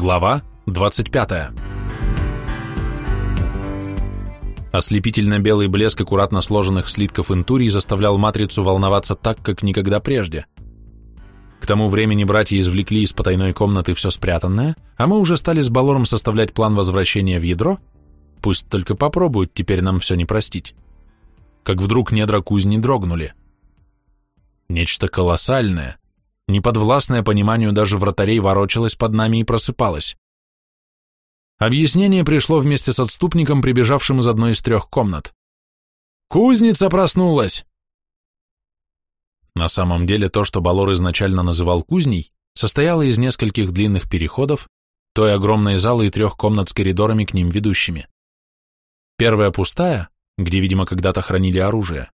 Глава 25. Ослепительно-белый блеск аккуратно сложенных слитков интурий заставлял матрицу волноваться так, как никогда прежде. К тому времени братья извлекли из потайной комнаты все спрятанное, а мы уже стали с Балором составлять план возвращения в ядро, пусть только попробуют теперь нам все не простить. Как вдруг недра кузни дрогнули. Нечто колоссальное, неподвластное пониманию даже вратарей ворочалось под нами и просыпалось. Объяснение пришло вместе с отступником, прибежавшим из одной из трех комнат. «Кузница проснулась!» На самом деле то, что Балор изначально называл кузней, состояло из нескольких длинных переходов, той огромной залы и трех комнат с коридорами к ним ведущими. Первая пустая, где, видимо, когда-то хранили оружие.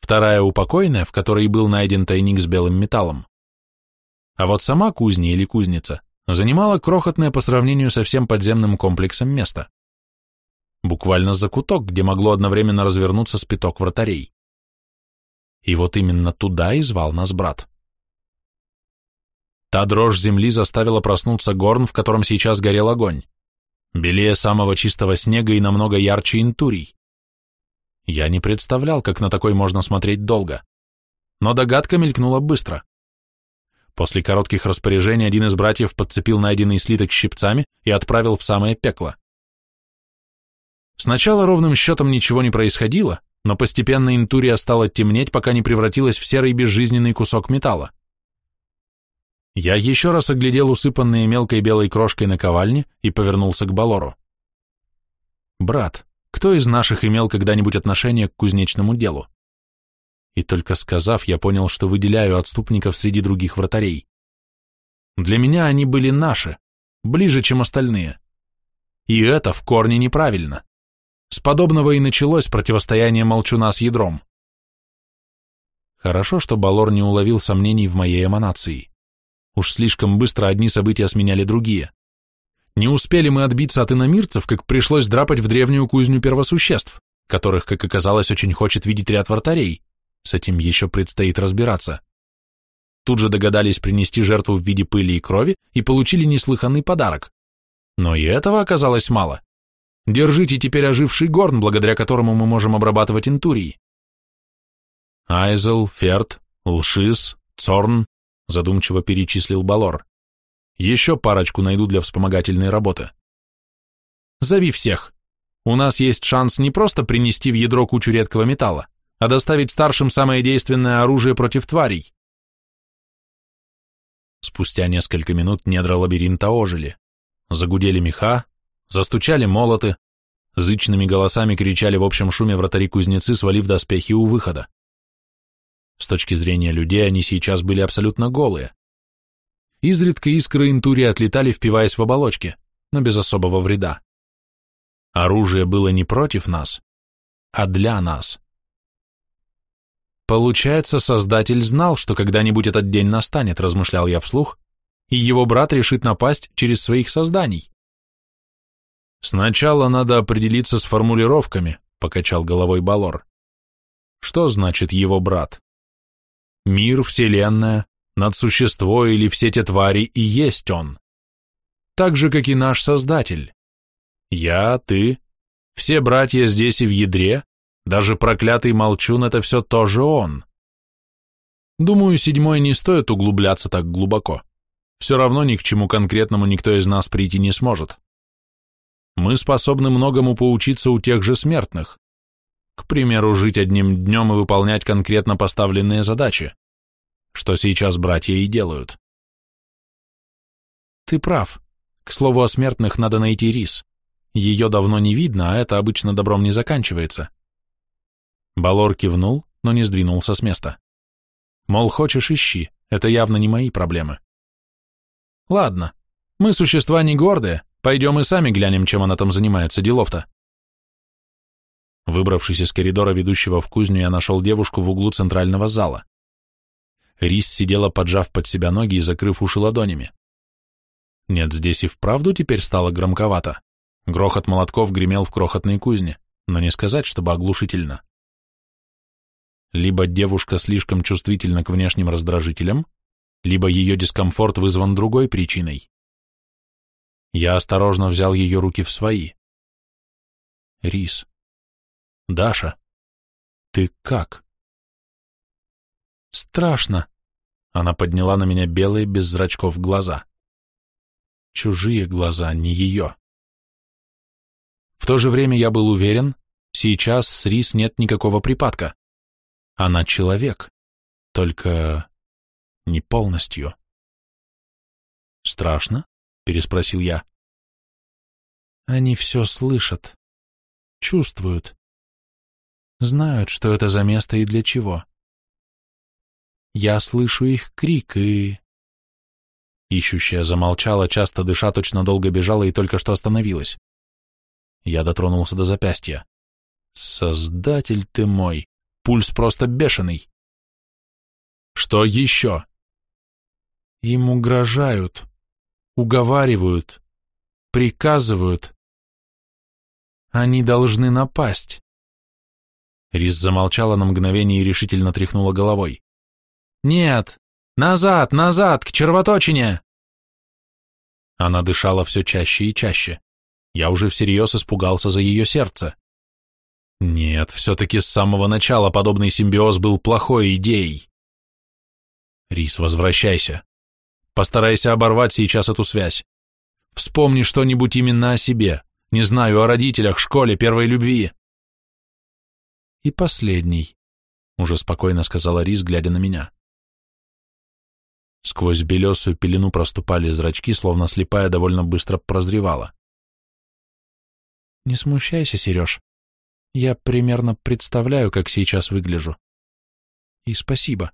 Вторая упокойная, в которой был найден тайник с белым металлом. А вот сама кузня или кузница занимала крохотное по сравнению со всем подземным комплексом место. Буквально закуток, где могло одновременно развернуться спиток вратарей. И вот именно туда и звал нас брат. Та дрожь земли заставила проснуться горн, в котором сейчас горел огонь. Белее самого чистого снега и намного ярче интурий. Я не представлял, как на такой можно смотреть долго. Но догадка мелькнула быстро. После коротких распоряжений один из братьев подцепил найденный слиток щипцами и отправил в самое пекло. Сначала ровным счетом ничего не происходило, но постепенно интурия стала темнеть, пока не превратилась в серый безжизненный кусок металла. Я еще раз оглядел усыпанные мелкой белой крошкой наковальни и повернулся к Балору. «Брат, кто из наших имел когда-нибудь отношение к кузнечному делу?» И только сказав, я понял, что выделяю отступников среди других вратарей. Для меня они были наши, ближе, чем остальные. И это в корне неправильно. С подобного и началось противостояние молчуна с ядром. Хорошо, что Балор не уловил сомнений в моей эманации. Уж слишком быстро одни события сменяли другие. Не успели мы отбиться от иномирцев, как пришлось драпать в древнюю кузню первосуществ, которых, как оказалось, очень хочет видеть ряд вратарей. С этим еще предстоит разбираться. Тут же догадались принести жертву в виде пыли и крови и получили неслыханный подарок. Но и этого оказалось мало. Держите теперь оживший горн, благодаря которому мы можем обрабатывать интурии. Айзел, Ферд, Лшис, Цорн, задумчиво перечислил Балор. Еще парочку найду для вспомогательной работы. Зови всех. У нас есть шанс не просто принести в ядро кучу редкого металла, а доставить старшим самое действенное оружие против тварей. Спустя несколько минут недра лабиринта ожили. Загудели меха, застучали молоты, зычными голосами кричали в общем шуме вратари-кузнецы, свалив доспехи у выхода. С точки зрения людей они сейчас были абсолютно голые. Изредка искры интури отлетали, впиваясь в оболочки, но без особого вреда. Оружие было не против нас, а для нас. Получается, Создатель знал, что когда-нибудь этот день настанет, размышлял я вслух, и его брат решит напасть через своих созданий. Сначала надо определиться с формулировками, покачал головой Балор. Что значит его брат? Мир, вселенная, надсущество или все те твари и есть он. Так же, как и наш Создатель. Я, ты, все братья здесь и в ядре, даже проклятый молчун — это все тоже он. Думаю, седьмой не стоит углубляться так глубоко. Все равно ни к чему конкретному никто из нас прийти не сможет. Мы способны многому поучиться у тех же смертных. К примеру, жить одним днем и выполнять конкретно поставленные задачи, что сейчас братья и делают. Ты прав. К слову о смертных надо найти рис. Ее давно не видно, а это обычно добром не заканчивается. Балор кивнул, но не сдвинулся с места. Мол, хочешь, ищи, это явно не мои проблемы. Ладно, мы существа не гордые, пойдем и сами глянем, чем она там занимается, делов-то. Выбравшись из коридора, ведущего в кузню, я нашел девушку в углу центрального зала. Рис сидела, поджав под себя ноги и закрыв уши ладонями. Нет, здесь и вправду теперь стало громковато. Грохот молотков гремел в крохотной кузне, но не сказать, чтобы оглушительно. Либо девушка слишком чувствительна к внешним раздражителям, либо ее дискомфорт вызван другой причиной. Я осторожно взял ее руки в свои. Рис. Даша. Ты как? Страшно. Она подняла на меня белые, без зрачков глаза. Чужие глаза, не ее. В то же время я был уверен, сейчас с Рис нет никакого припадка. Она человек, только не полностью. «Страшно?» — переспросил я. «Они все слышат, чувствуют, знают, что это за место и для чего. Я слышу их крик и...» Ищущая замолчала, часто дыша, точно долго бежала и только что остановилась. Я дотронулся до запястья. «Создатель ты мой! Пульс просто бешеный!» «Что еще?» «Им угрожают, уговаривают, приказывают. Они должны напасть». Рис замолчала на мгновение и решительно тряхнула головой. «Нет, «Назад, назад, к червоточине!» Она дышала все чаще и чаще. Я уже всерьез испугался за ее сердце. Нет, все-таки с самого начала подобный симбиоз был плохой идеей. Рис, возвращайся. Постарайся оборвать сейчас эту связь. Вспомни что-нибудь именно о себе. Не знаю, о родителях, школе, первой любви. И последний, уже спокойно сказала Рис, глядя на меня. Сквозь белесую пелену проступали зрачки, словно слепая довольно быстро прозревала. «Не смущайся, Сереж. Я примерно представляю, как сейчас выгляжу. И спасибо».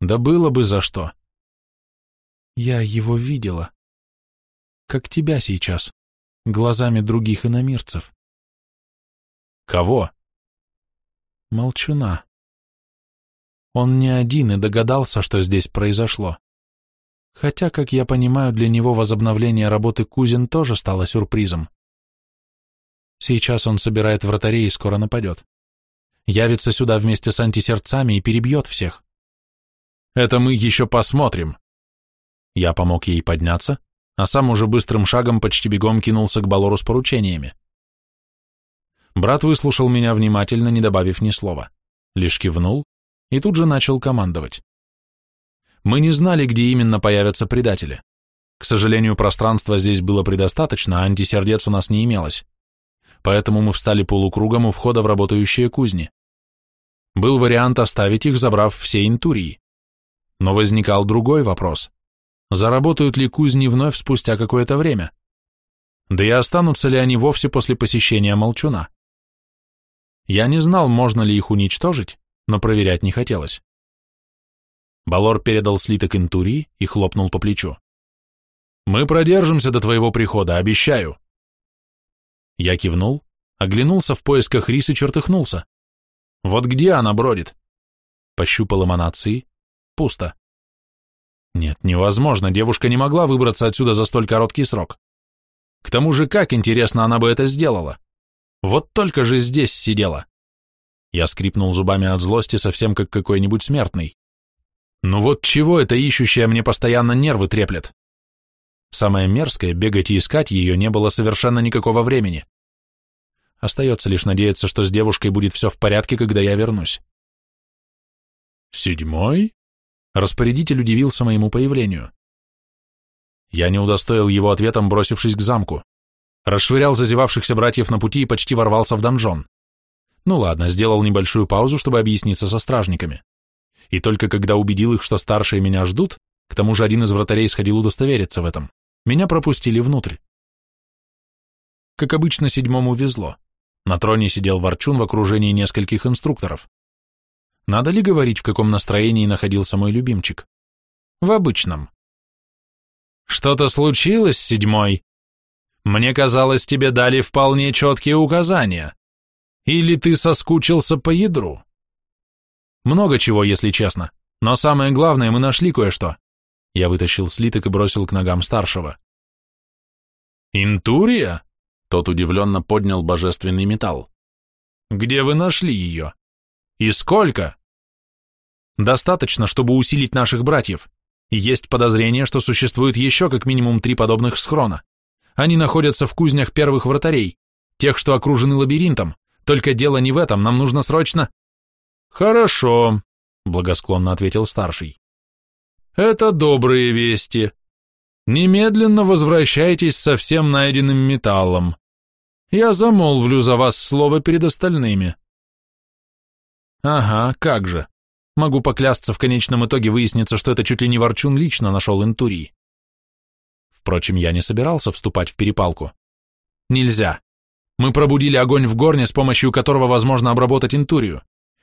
«Да было бы за что». «Я его видела. Как тебя сейчас, глазами других иномирцев». «Кого?» «Молчуна». Он не один и догадался, что здесь произошло. Хотя, как я понимаю, для него возобновление работы Кузин тоже стало сюрпризом. Сейчас он собирает вратарей и скоро нападет. Явится сюда вместе с антисердцами и перебьет всех. Это мы еще посмотрим. Я помог ей подняться, а сам уже быстрым шагом почти бегом кинулся к Балору с поручениями. Брат выслушал меня внимательно, не добавив ни слова. Лишь кивнул и тут же начал командовать. Мы не знали, где именно появятся предатели. К сожалению, пространства здесь было предостаточно, а антисердец у нас не имелось. Поэтому мы встали полукругом у входа в работающие кузни. Был вариант оставить их, забрав все интурии. Но возникал другой вопрос. Заработают ли кузни вновь спустя какое-то время? Да и останутся ли они вовсе после посещения Молчуна? Я не знал, можно ли их уничтожить, но проверять не хотелось. Балор передал слиток интурии и хлопнул по плечу. «Мы продержимся до твоего прихода, обещаю». Я кивнул, оглянулся в поисках рис и чертыхнулся. «Вот где она бродит?» Пощупал эманации. Пусто. Нет, невозможно, девушка не могла выбраться отсюда за столь короткий срок. К тому же, как интересно она бы это сделала? Вот только же здесь сидела. Я скрипнул зубами от злости, совсем как какой-нибудь смертный. Ну вот чего это ищущая мне постоянно нервы треплет? Самое мерзкое, бегать и искать ее не было совершенно никакого времени. Остается лишь надеяться, что с девушкой будет все в порядке, когда я вернусь. «Седьмой?» Распорядитель удивился моему появлению. Я не удостоил его ответом, бросившись к замку. Расшвырял зазевавшихся братьев на пути и почти ворвался в донжон. Ну ладно, сделал небольшую паузу, чтобы объясниться со стражниками. И только когда убедил их, что старшие меня ждут, к тому же один из вратарей сходил удостовериться в этом, меня пропустили внутрь. Как обычно, седьмому везло. На троне сидел Ворчун в окружении нескольких инструкторов. Надо ли говорить, в каком настроении находился мой любимчик? В обычном. «Что-то случилось, седьмой? Мне казалось, тебе дали вполне четкие указания». Или ты соскучился по ядру? Много чего, если честно, но самое главное, мы нашли кое-что. Я вытащил слиток и бросил к ногам старшего. Интурия? Тот удивленно поднял божественный металл. Где вы нашли ее? И сколько? Достаточно, чтобы усилить наших братьев. Есть подозрение, что существует еще как минимум три подобных схрона. Они находятся в кузнях первых вратарей, тех, что окружены лабиринтом. Только дело не в этом, нам нужно срочно... Хорошо, благосклонно ответил старший. Это добрые вести. Немедленно возвращайтесь со всем найденным металлом. Я замолвлю за вас слово перед остальными. Ага, как же. Могу поклясться, в конечном итоге выяснится, что это чуть ли не Ворчун лично нашел Интурий. Впрочем, я не собирался вступать в перепалку. Нельзя. Мы пробудили огонь в горне, с помощью которого возможно обработать Интурию.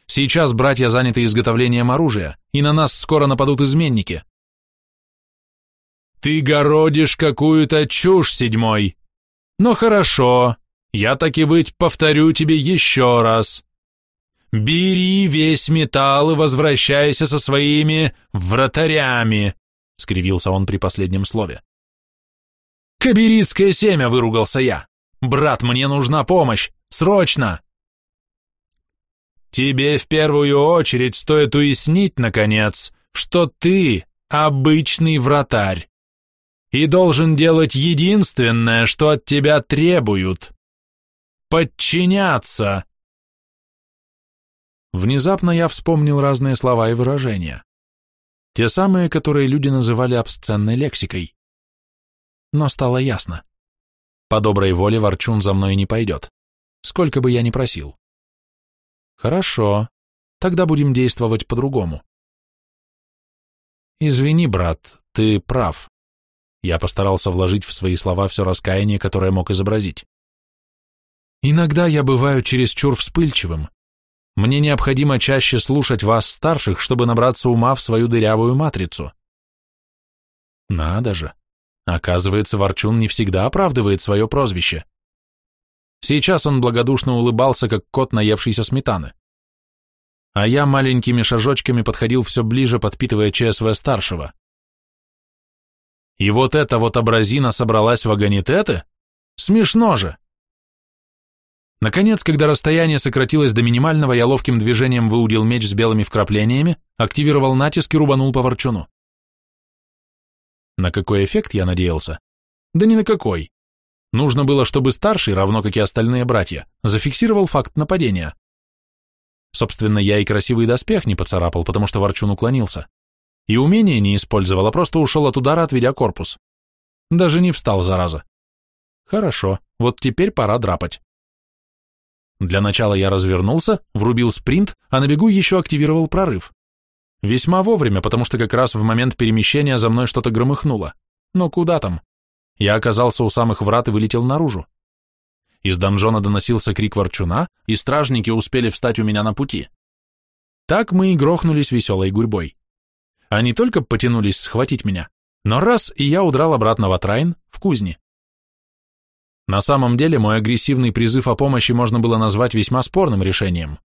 Сейчас братья заняты изготовлением оружия, и на нас скоро нападут изменники. Ты городишь какую-то чушь, седьмой. Но хорошо, я таки быть повторю тебе еще раз. Бери весь металл и возвращайся со своими вратарями, скривился он при последнем слове. Кабирицкое семя, выругался я. Брат, мне нужна помощь, срочно. Тебе в первую очередь стоит уяснить, наконец, что ты обычный вратарь и должен делать единственное, что от тебя требуют подчиняться. Внезапно я вспомнил разные слова и выражения. Те самые, которые люди называли обсценной лексикой. Но стало ясно. По доброй воле Ворчун за мной не пойдет, сколько бы я ни просил. Хорошо, тогда будем действовать по-другому. Извини, брат, ты прав. Я постарался вложить в свои слова все раскаяние, которое мог изобразить. Иногда я бываю чересчур вспыльчивым. Мне необходимо чаще слушать вас, старших, чтобы набраться ума в свою дырявую матрицу. Надо же. Оказывается, Ворчун не всегда оправдывает свое прозвище. Сейчас он благодушно улыбался, как кот, наевшийся сметаны. А я маленькими шажочками подходил все ближе, подпитывая ЧСВ-старшего. И вот эта вот абразина собралась в агонитеты? Смешно же! Наконец, когда расстояние сократилось до минимального, я ловким движением выудил меч с белыми вкраплениями, активировал натиск и рубанул по ворчуну. На какой эффект я надеялся? Да ни на какой. Нужно было, чтобы старший, равно как и остальные братья, зафиксировал факт нападения. Собственно, я и красивый доспех не поцарапал, потому что ворчун уклонился. И умение не использовал, а просто ушел от удара, отведя корпус. Даже не встал, зараза. Хорошо, вот теперь пора драпать. Для начала я развернулся, врубил спринт, а на бегу еще активировал прорыв. Весьма вовремя, потому что как раз в момент перемещения за мной что-то громыхнуло. Но куда там? Я оказался у самых врат и вылетел наружу. Из донжона доносился крик ворчуна, и стражники успели встать у меня на пути. Так мы и грохнулись веселой гурьбой. Они только потянулись схватить меня, но раз, и я удрал обратно в Атрайн, в кузни. На самом деле мой агрессивный призыв о помощи можно было назвать весьма спорным решением.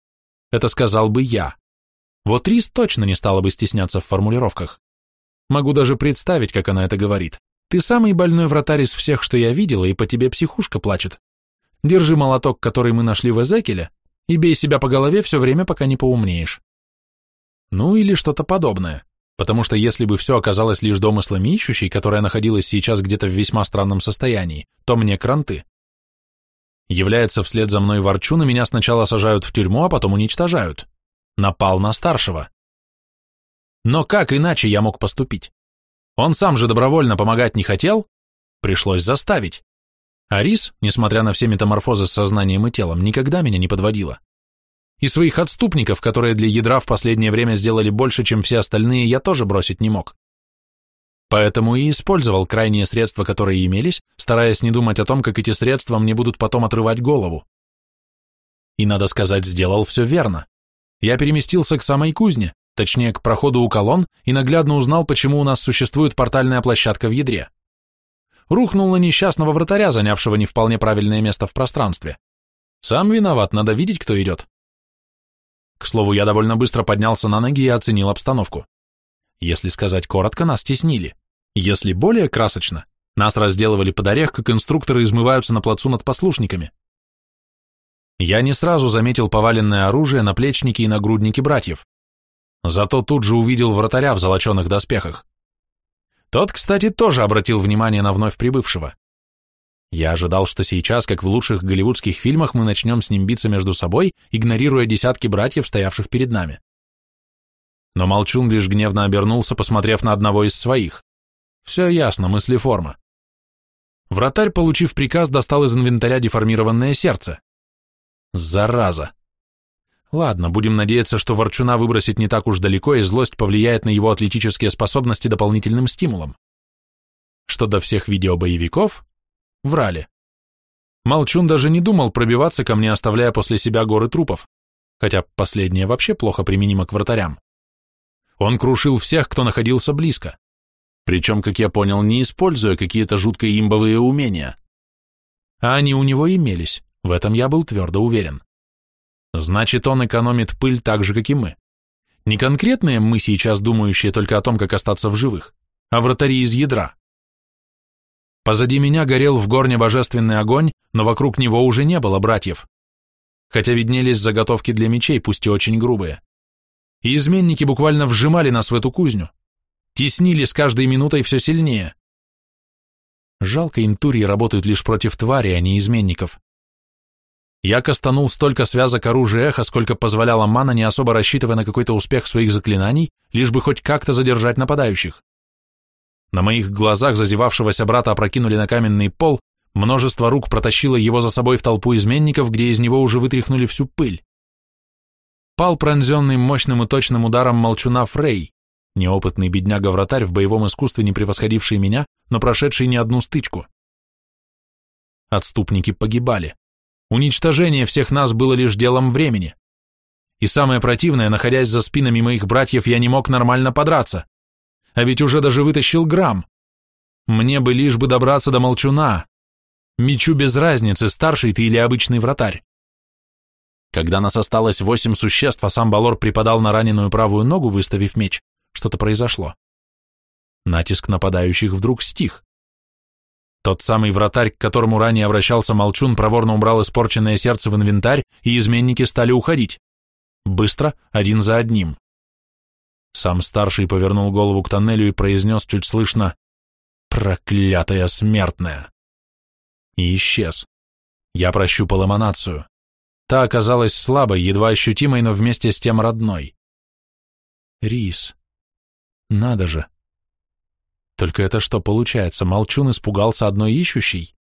Это сказал бы я. Вот Рис точно не стала бы стесняться в формулировках. Могу даже представить, как она это говорит. Ты самый больной вратарь из всех, что я видела, и по тебе психушка плачет. Держи молоток, который мы нашли в Эзекеле, и бей себя по голове все время, пока не поумнеешь. Ну или что-то подобное потому что если бы все оказалось лишь домыслами ищущей, которая находилась сейчас где-то в весьма странном состоянии, то мне кранты. Является вслед за мной ворчун, и меня сначала сажают в тюрьму, а потом уничтожают. Напал на старшего. Но как иначе я мог поступить? Он сам же добровольно помогать не хотел, пришлось заставить. Арис, несмотря на все метаморфозы с сознанием и телом, никогда меня не подводила. И своих отступников, которые для ядра в последнее время сделали больше, чем все остальные, я тоже бросить не мог. Поэтому и использовал крайние средства, которые имелись, стараясь не думать о том, как эти средства мне будут потом отрывать голову. И, надо сказать, сделал все верно. Я переместился к самой кузне, точнее, к проходу у колонн, и наглядно узнал, почему у нас существует портальная площадка в ядре. Рухнул на несчастного вратаря, занявшего не вполне правильное место в пространстве. Сам виноват, надо видеть, кто идет. К слову, я довольно быстро поднялся на ноги и оценил обстановку. Если сказать коротко, нас теснили. Если более красочно, нас разделывали под орех, как инструкторы измываются на плацу над послушниками. Я не сразу заметил поваленное оружие, наплечники и нагрудники братьев. Зато тут же увидел вратаря в золоченых доспехах. Тот, кстати, тоже обратил внимание на вновь прибывшего. Я ожидал, что сейчас, как в лучших голливудских фильмах, мы начнем с ним биться между собой, игнорируя десятки братьев, стоявших перед нами. Но Молчун лишь гневно обернулся, посмотрев на одного из своих. Все ясно, мысли форма. Вратарь, получив приказ, достал из инвентаря деформированное сердце. Зараза. Ладно, будем надеяться, что Ворчуна выбросить не так уж далеко, и злость повлияет на его атлетические способности дополнительным стимулом. Что до всех видеобоевиков, врали. Молчун даже не думал пробиваться ко мне, оставляя после себя горы трупов, хотя последнее вообще плохо применимо к вратарям. Он крушил всех, кто находился близко. Причем, как я понял, не используя какие-то жутко имбовые умения. А они у него имелись, в этом я был твердо уверен. Значит, он экономит пыль так же, как и мы. Не конкретные мы сейчас думающие только о том, как остаться в живых, а вратари из ядра. Позади меня горел в горне божественный огонь, но вокруг него уже не было братьев. Хотя виднелись заготовки для мечей, пусть и очень грубые. И изменники буквально вжимали нас в эту кузню. Теснили с каждой минутой все сильнее. Жалко, интурии работают лишь против твари, а не изменников. Я кастанул столько связок оружия эхо, сколько позволяла мана, не особо рассчитывая на какой-то успех своих заклинаний, лишь бы хоть как-то задержать нападающих. На моих глазах зазевавшегося брата опрокинули на каменный пол, множество рук протащило его за собой в толпу изменников, где из него уже вытряхнули всю пыль. Пал пронзенный мощным и точным ударом молчуна Фрей, неопытный бедняга-вратарь в боевом искусстве, не превосходивший меня, но прошедший не одну стычку. Отступники погибали. Уничтожение всех нас было лишь делом времени. И самое противное, находясь за спинами моих братьев, я не мог нормально подраться. А ведь уже даже вытащил грамм. Мне бы лишь бы добраться до молчуна. Мечу без разницы, старший ты или обычный вратарь. Когда нас осталось восемь существ, а сам Балор припадал на раненую правую ногу, выставив меч, что-то произошло. Натиск нападающих вдруг стих. Тот самый вратарь, к которому ранее обращался Молчун, проворно убрал испорченное сердце в инвентарь, и изменники стали уходить. Быстро, один за одним. Сам старший повернул голову к тоннелю и произнес чуть слышно «Проклятая смертная!» И исчез. Я прощупал эманацию. Та оказалась слабой, едва ощутимой, но вместе с тем родной. Рис. Надо же. Только это что получается, Молчун испугался одной ищущей?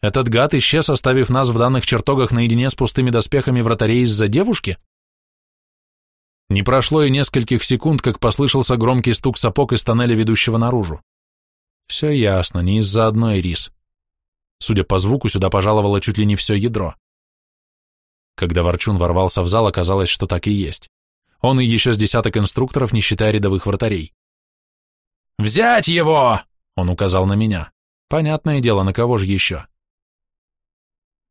Этот гад исчез, оставив нас в данных чертогах наедине с пустыми доспехами вратарей из-за девушки? Не прошло и нескольких секунд, как послышался громкий стук сапог из тоннеля, ведущего наружу. Все ясно, не из-за одной рис. Судя по звуку, сюда пожаловало чуть ли не все ядро. Когда Ворчун ворвался в зал, оказалось, что так и есть. Он и еще с десяток инструкторов, не считая рядовых вратарей. «Взять его!» — он указал на меня. Понятное дело, на кого же еще?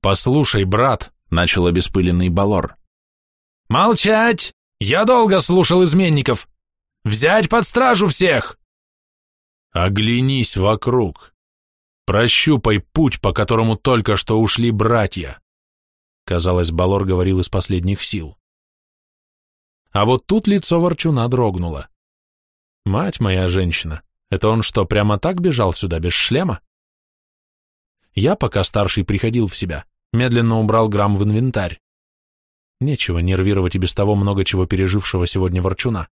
«Послушай, брат», — начал обеспыленный Балор. «Молчать! Я долго слушал изменников! Взять под стражу всех!» «Оглянись вокруг! Прощупай путь, по которому только что ушли братья!» Казалось, Балор говорил из последних сил. А вот тут лицо Ворчуна дрогнуло. Мать моя женщина, это он что, прямо так бежал сюда без шлема? Я, пока старший приходил в себя, медленно убрал грамм в инвентарь. Нечего нервировать и без того много чего пережившего сегодня ворчуна.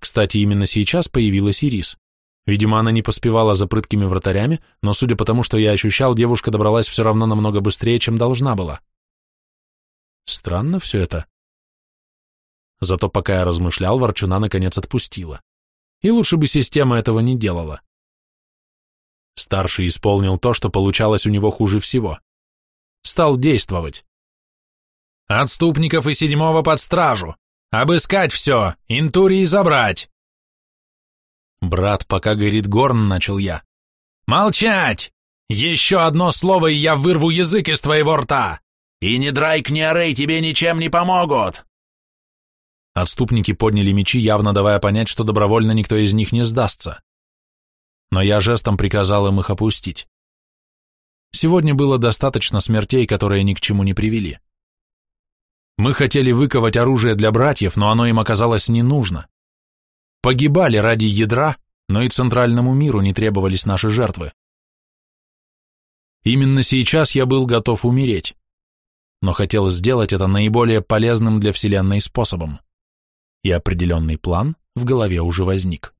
Кстати, именно сейчас появилась Ирис. Видимо, она не поспевала за прыткими вратарями, но, судя по тому, что я ощущал, девушка добралась все равно намного быстрее, чем должна была. Странно все это. Зато пока я размышлял, ворчуна наконец отпустила и лучше бы система этого не делала. Старший исполнил то, что получалось у него хуже всего. Стал действовать. «Отступников и седьмого под стражу! Обыскать все! Интурии забрать!» «Брат, пока горит горн», — начал я. «Молчать! Еще одно слово, и я вырву язык из твоего рта! И ни Драйк, ни Арей тебе ничем не помогут!» Отступники подняли мечи, явно давая понять, что добровольно никто из них не сдастся. Но я жестом приказал им их опустить. Сегодня было достаточно смертей, которые ни к чему не привели. Мы хотели выковать оружие для братьев, но оно им оказалось не нужно. Погибали ради ядра, но и центральному миру не требовались наши жертвы. Именно сейчас я был готов умереть, но хотел сделать это наиболее полезным для Вселенной способом, и определенный план в голове уже возник.